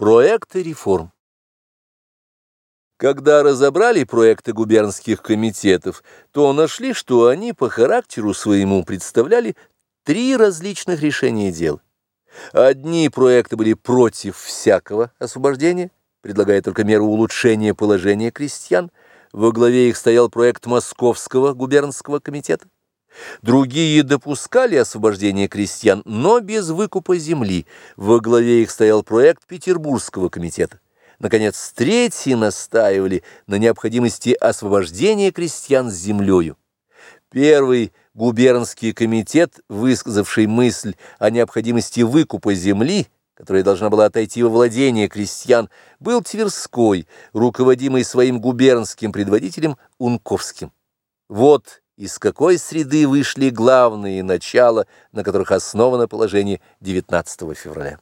Проекты реформ. Когда разобрали проекты губернских комитетов, то нашли, что они по характеру своему представляли три различных решения дел. Одни проекты были против всякого освобождения, предлагая только меру улучшения положения крестьян. Во главе их стоял проект Московского губернского комитета. Другие допускали освобождение крестьян, но без выкупа земли. Во главе их стоял проект Петербургского комитета. Наконец, третьи настаивали на необходимости освобождения крестьян с землею. Первый губернский комитет, высказавший мысль о необходимости выкупа земли, которая должна была отойти во владение крестьян, был Тверской, руководимый своим губернским предводителем Унковским. Вот из какой среды вышли главные начала, на которых основано положение 19 февраля.